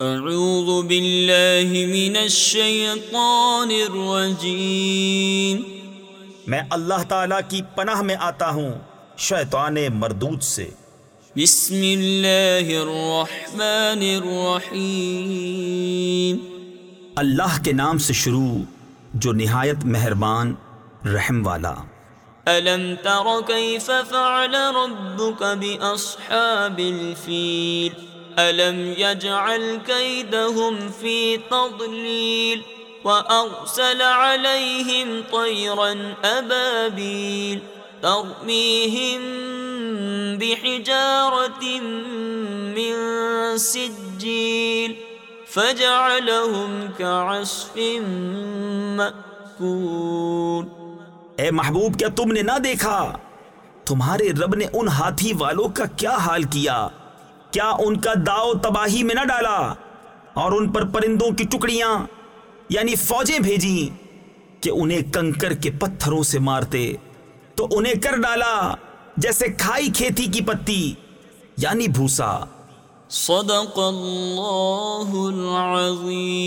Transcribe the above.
اعوذ باللہ من الشیطان الرجیم میں اللہ تعالی کی پناہ میں آتا ہوں شیطان مردود سے۔ بسم اللہ الرحمن الرحیم. اللہ کے نام سے شروع جو نہایت مہربان رحم والا۔ الم تر کیف فعل ربک باصحاب الفیل الم يجعل كيدهم في تضليل وارسل عليهم طيرا ابابيل ترميهم بحجاره من سجيل فجعلهم كعصف مأكول اے محبوب، کیا تم نے نہ دیکھا؟ تمہارے رب نے ان ہاتھی والوں کا کیا حال کیا؟ کیا ان کا داؤ تباہی میں نہ ڈالا اور ان پر پرندوں کی ٹکڑیاں یعنی فوجیں بھیجی کہ انہیں کنکر کے پتھروں سے مارتے۔ تو انہیں کر ڈالا جیسے کھائی کھیتی کی پتی یعنی بھوسا۔ صدق اللہ العظیم۔